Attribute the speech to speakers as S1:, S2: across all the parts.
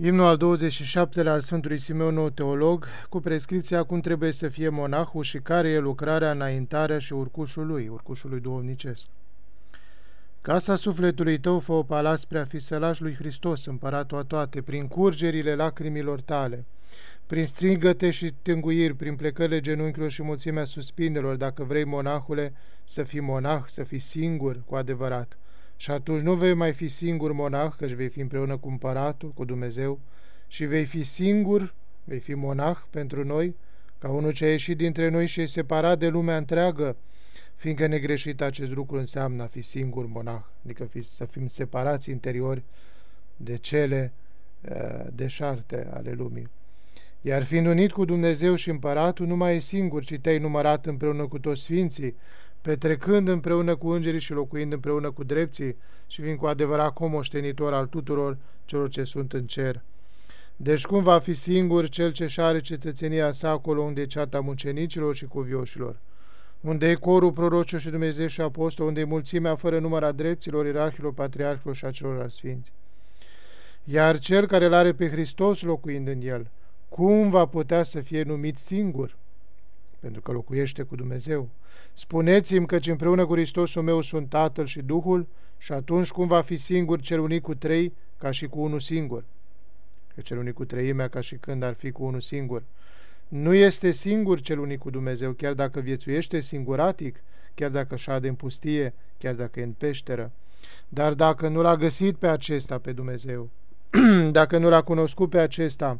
S1: Imnul al 27-lea al Sfântului Simeon, nou teolog, cu prescripția cum trebuie să fie monahul și care e lucrarea, înaintarea și urcușul lui, urcușul lui duhovnicesc. Casa sufletului tău fă o palas prea fi sălaș lui Hristos, împăratul a toate, prin curgerile lacrimilor tale, prin strigăte și tânguiri, prin plecările genunchilor și mulțimea suspinelor, dacă vrei, monahule, să fii monah, să fii singur cu adevărat, și atunci nu vei mai fi singur monah, căci vei fi împreună cu împăratul, cu Dumnezeu, și vei fi singur, vei fi monah pentru noi, ca unul ce a ieșit dintre noi și e separat de lumea întreagă, fiindcă negreșit acest lucru înseamnă a fi singur monah, adică fi, să fim separați interiori de cele uh, deșarte ale lumii. Iar fiind unit cu Dumnezeu și împăratul, nu mai e singur, ci te-ai numărat împreună cu toți sfinții, petrecând împreună cu îngerii și locuind împreună cu drepții și fiind cu adevărat comoștenitor al tuturor celor ce sunt în cer. Deci cum va fi singur cel ce și are cetățenia sa acolo unde e ceata mucenicilor și cuvioșilor? Unde e corul prorocilor și Dumnezeu și apostol, unde e mulțimea fără număr a drepților, ierarhilor, patriarhilor și a celor sfinți. Iar cel care îl are pe Hristos locuind în el, cum va putea să fie numit singur? Pentru că locuiește cu Dumnezeu. Spuneți-mi căci împreună cu Hristosul meu sunt Tatăl și Duhul și atunci cum va fi singur cel unit cu trei ca și cu unul singur? Că cel unit cu treimea ca și când ar fi cu unul singur. Nu este singur cel unit cu Dumnezeu, chiar dacă viețuiește singuratic, chiar dacă șade în pustie, chiar dacă e în peșteră. Dar dacă nu l-a găsit pe acesta, pe Dumnezeu, dacă nu l-a cunoscut pe acesta,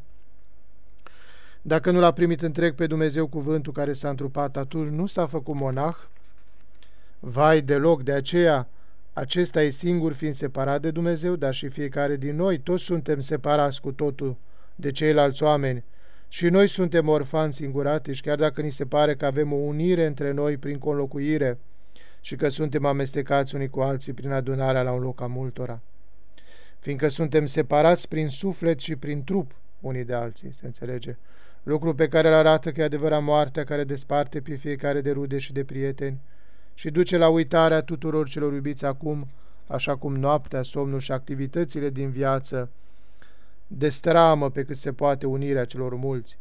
S1: dacă nu l-a primit întreg pe Dumnezeu cuvântul care s-a întrupat, atunci nu s-a făcut monah? Vai deloc, de aceea acesta e singur fiind separat de Dumnezeu, dar și fiecare din noi, toți suntem separați cu totul de ceilalți oameni și noi suntem orfani singuratici, chiar dacă ni se pare că avem o unire între noi prin conlocuire și că suntem amestecați unii cu alții prin adunarea la un loc a multora. Fiindcă suntem separați prin suflet și prin trup unii de alții, se înțelege lucru pe care îl arată că e adevărat moartea care desparte pe fiecare de rude și de prieteni și duce la uitarea tuturor celor iubiți acum, așa cum noaptea, somnul și activitățile din viață destramă pe cât se poate unirea celor mulți.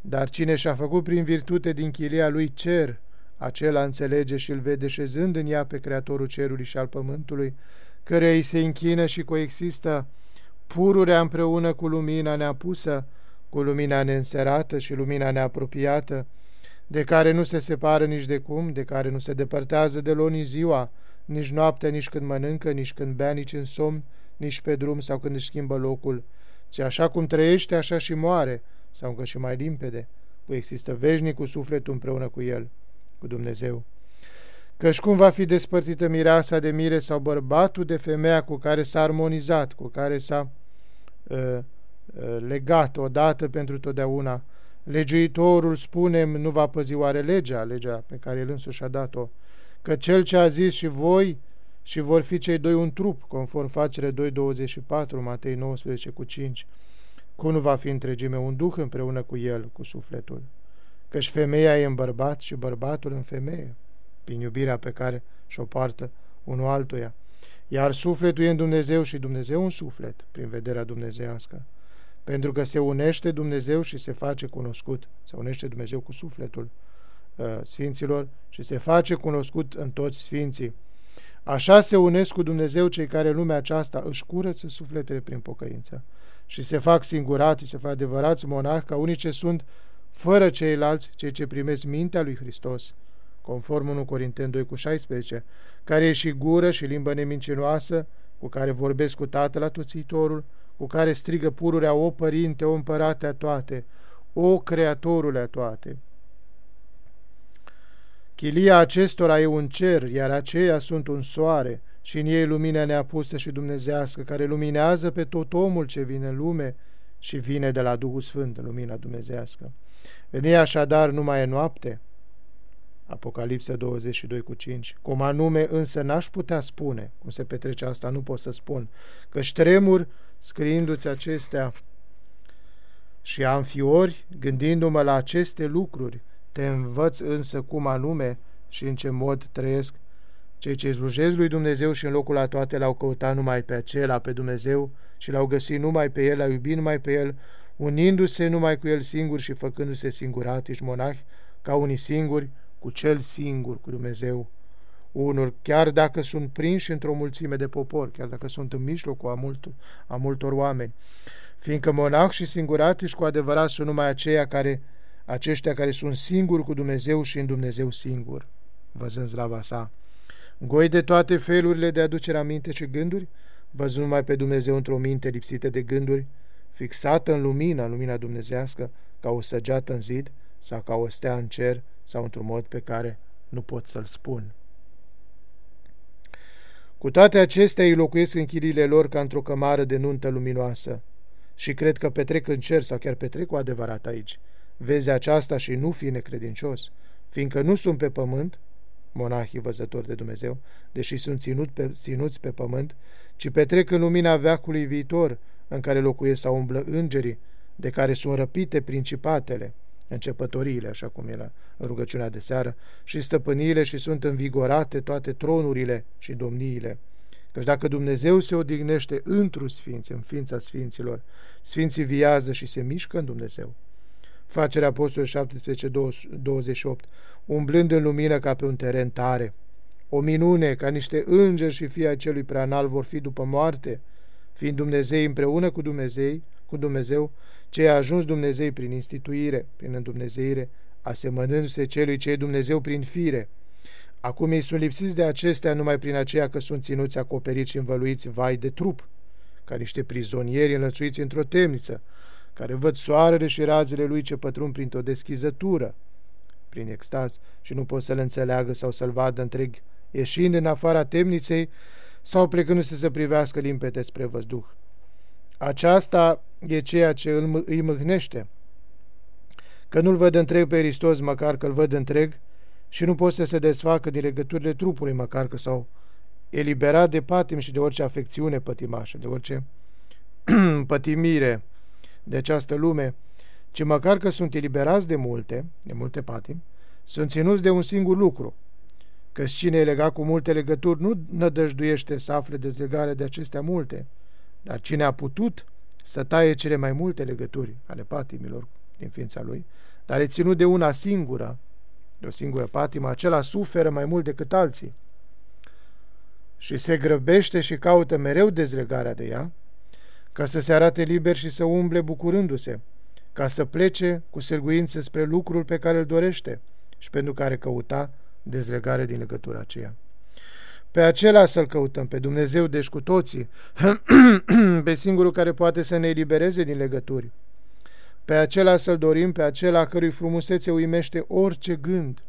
S1: Dar cine și-a făcut prin virtute din chilia lui cer, acela înțelege și îl vede șezând în ea pe Creatorul cerului și al pământului, căreia îi se închină și coexistă pururea împreună cu lumina neapusă, cu lumina neînserată și lumina neapropiată, de care nu se separă nici de cum, de care nu se depărtează de nici ziua, nici noaptea, nici când mănâncă, nici când bea, nici în somn, nici pe drum sau când își schimbă locul, ci așa cum trăiește, așa și moare, sau încă și mai limpede, păi există veșnic cu sufletul împreună cu el, cu Dumnezeu. Căci cum va fi despărțită mireasa de mire sau bărbatul de femeia cu care s-a armonizat, cu care s-a uh, Uh, legat odată pentru totdeauna. Legiuitorul, spunem, nu va păzi oare legea, legea pe care el însuși a dat-o, că cel ce a zis și voi și vor fi cei doi un trup, conform facere 2.24, Matei 19 cu 5, cum nu va fi întregime un duh împreună cu el, cu sufletul? Căci femeia e în bărbat și bărbatul în femeie, prin iubirea pe care și-o poartă unul altuia. Iar sufletul e în Dumnezeu și Dumnezeu în suflet, prin vederea dumnezeiască pentru că se unește Dumnezeu și se face cunoscut. Se unește Dumnezeu cu sufletul uh, sfinților și se face cunoscut în toți sfinții. Așa se unesc cu Dumnezeu cei care în lumea aceasta își curăță sufletele prin pocăință și se fac singurați, se fac adevărați monahi ca unii ce sunt fără ceilalți, cei ce primesc mintea lui Hristos, conform 1 Corinteni 2 cu 16, care e și gură și limbă nemincinoasă, cu care vorbesc cu Tatăl atoțitorul, cu care strigă pururea, o Părinte, o Împărate a toate, o Creatorule a toate. Chilia acestora e un cer, iar aceia sunt un soare, și în ei lumina neapusă și dumnezească, care luminează pe tot omul ce vine în lume și vine de la Duhul Sfânt, lumina dumnezească. În ei așadar nu mai e noapte, Apocalipsa 22 cu 5. Cum anume însă n-aș putea spune, cum se petrece asta, nu pot să spun, că tremur scriindu-ți acestea și am fiori, gândindu-mă la aceste lucruri, te învăț însă cum anume și în ce mod trăiesc Cei ce slujesc lui Dumnezeu și în locul la toate l-au căutat numai pe acela, pe Dumnezeu, și l-au găsit numai pe el, l-au iubit numai pe el, unindu-se numai cu el singur și făcându-se singuratici monahi, ca unii singuri, cu cel singur, cu Dumnezeu. Unul, chiar dacă sunt prinși într-o mulțime de popor, chiar dacă sunt în mijlocul a, multor, a multor oameni, fiindcă monahi și singuratici cu adevărat sunt numai aceia care, aceștia care sunt singuri cu Dumnezeu și în Dumnezeu singur, văzând slava sa. Goi de toate felurile de aducere aminte și gânduri, văzând numai pe Dumnezeu într-o minte lipsită de gânduri, fixată în lumina, în lumina dumnezească, ca o săgeată în zid sau ca o stea în cer sau într-un mod pe care nu pot să-l spun. Cu toate acestea îi locuiesc în chiliile lor ca într-o cămară de nuntă luminoasă. Și cred că petrec în cer sau chiar petrec cu adevărat aici. Vezi aceasta și nu fi necredincios, fiindcă nu sunt pe pământ, monahii văzători de Dumnezeu, deși sunt ținut pe, ținuți pe pământ, ci petrec în lumina veacului viitor, în care locuiesc sau umblă îngerii, de care sunt răpite principatele, începătoriile, așa cum e la rugăciunea de seară, și stăpâniile și sunt învigorate toate tronurile și domniile. Căci dacă Dumnezeu se odihnește întru sfinți, în ființa sfinților, sfinții viază și se mișcă în Dumnezeu. Facerea Apostolului 17, 28, umblând în lumină ca pe un teren tare. O minune ca niște îngeri și fii celui preanal vor fi după moarte, fiind Dumnezei împreună cu Dumnezei, cu Dumnezeu, ce a ajuns Dumnezei prin instituire, prin îndumnezeire, asemănându-se celui ce e Dumnezeu prin fire. Acum ei sunt lipsiți de acestea numai prin aceea că sunt ținuți acoperiți și învăluiți vai de trup, ca niște prizonieri înlățuiți într-o temniță, care văd soarele și razele lui ce pătrund printr-o deschizătură, prin extaz, și nu pot să-l înțeleagă sau să-l vadă întreg, ieșind în afara temniței sau plecându-se să privească limpede spre văzduh. Aceasta e ceea ce îl, îi mâhnește, că nu-l văd întreg pe Hristos, măcar că-l văd întreg, și nu pot să se desfacă din legăturile trupului, măcar că s-au eliberat de patim și de orice afecțiune pătimașă, de orice pătimire de această lume, ci măcar că sunt eliberați de multe, de multe patim, sunt ținuți de un singur lucru, că cine e legat cu multe legături nu nădăjduiește să afle dezlegare de acestea multe, dar cine a putut să taie cele mai multe legături ale patimilor din ființa lui, dar e ținut de una singură, de o singură patimă, acela suferă mai mult decât alții și se grăbește și caută mereu dezlegarea de ea, ca să se arate liber și să umble bucurându-se, ca să plece cu sârguință spre lucrul pe care îl dorește și pentru care căuta dezlegare din legătura aceea. Pe acela să-L căutăm, pe Dumnezeu, deci cu toții, pe singurul care poate să ne elibereze din legături. Pe acela să-L dorim, pe acela cărui frumusețe uimește orice gând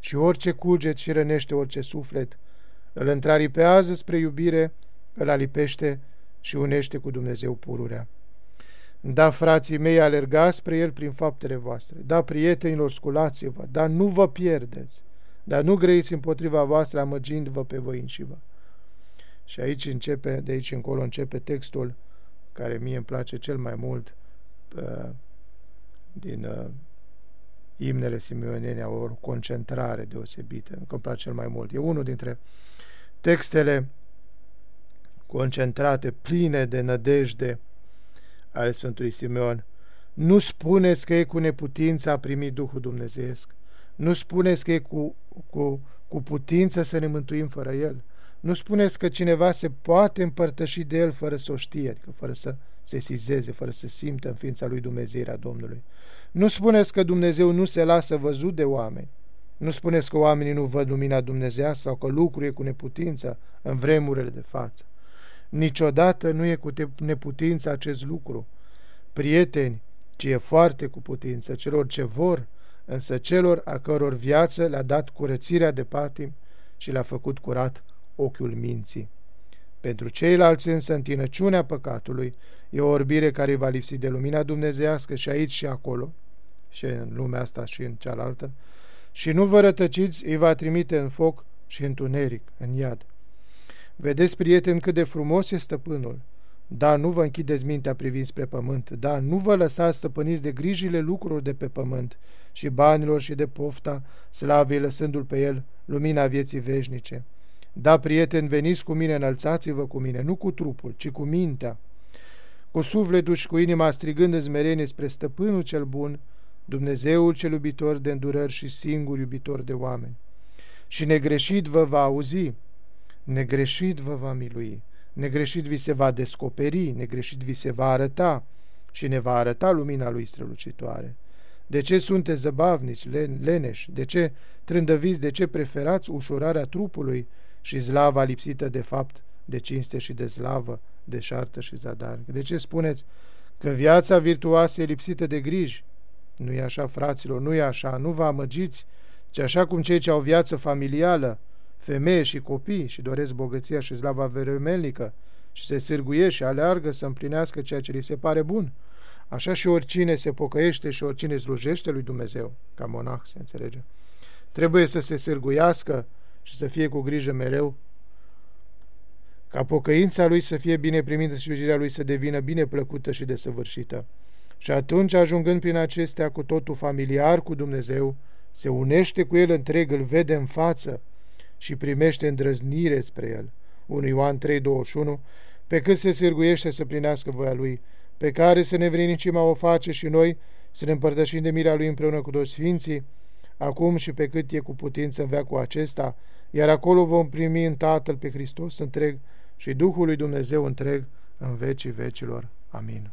S1: și orice cuget și rănește orice suflet. Îl întraripează spre iubire, îl alipește și unește cu Dumnezeu pururea. Da, frații mei, alergați spre El prin faptele voastre. Da, prietenilor, sculați-vă, dar nu vă pierdeți. Dar nu grăiți împotriva voastră, amăgindu-vă pe voi înșivă. Și aici începe, de aici încolo începe textul care mie îmi place cel mai mult uh, din uh, imnele simeonene, o concentrare deosebită, îmi place cel mai mult. E unul dintre textele concentrate, pline de nădejde ale Sfântului Simeon. Nu spuneți că e cu neputință a primi Duhul Dumnezeesc. Nu spuneți că e cu, cu, cu putință să ne mântuim fără El. Nu spuneți că cineva se poate împărtăși de El fără să o știe, adică fără să se sizeze, fără să simtă în ființa lui Dumnezeirea Domnului. Nu spuneți că Dumnezeu nu se lasă văzut de oameni. Nu spuneți că oamenii nu văd lumina Dumnezeu sau că lucrul e cu neputință în vremurile de față. Niciodată nu e cu neputință acest lucru. Prieteni, ci e foarte cu putință celor ce vor, însă celor a căror viață le-a dat curățirea de patim și le-a făcut curat ochiul minții. Pentru ceilalți însă întinăciunea păcatului e o orbire care va lipsi de lumina dumnezească și aici și acolo, și în lumea asta și în cealaltă, și nu vă rătăciți, îi va trimite în foc și întuneric, în iad. Vedeți, prieteni, cât de frumos e stăpânul. Da, nu vă închideți mintea privind spre pământ. Da, nu vă lăsați stăpâniți de grijile lucrurilor de pe pământ și banilor și de pofta slavei, lăsându-l pe el lumina vieții veșnice. Da, prieteni, veniți cu mine, înălțați-vă cu mine, nu cu trupul, ci cu mintea, cu sufletul și cu inima strigând în smerenie spre stăpânul cel bun, Dumnezeul cel iubitor de îndurări și singur iubitor de oameni. Și negreșit vă va auzi, negreșit vă va milui, negreșit vi se va descoperi, negreșit vi se va arăta și ne va arăta lumina lui strălucitoare. De ce sunteți zăbavnici, leneși? De ce trândăviți? De ce preferați ușurarea trupului și zlava lipsită de fapt, de cinste și de slavă, de șartă și zadar? De ce spuneți că viața virtuoasă e lipsită de griji? Nu e așa, fraților, nu e așa, nu vă amăgiți, ci așa cum cei ce au viață familială, femeie și copii și doresc bogăția și slava veremelnică și se sârguie și aleargă să împlinească ceea ce li se pare bun, Așa și oricine se pocăiește și oricine slujește lui Dumnezeu, ca monah, se înțelege, trebuie să se sârguiască și să fie cu grijă mereu ca pocăința lui să fie bine primită și slujirea lui să devină bine plăcută și desăvârșită. Și atunci, ajungând prin acestea cu totul familiar cu Dumnezeu, se unește cu El întreg, îl vede în față și primește îndrăznire spre El. 1 Ioan 3,21 Pe cât se sârguiește să plinească voia Lui, pe care să ne vrinicima o face și noi, să ne împărtășim de mirea Lui împreună cu toți Sfinții, acum și pe cât e cu putință în veacul acesta, iar acolo vom primi în Tatăl pe Hristos întreg și Duhul lui Dumnezeu întreg în vecii vecilor. Amin.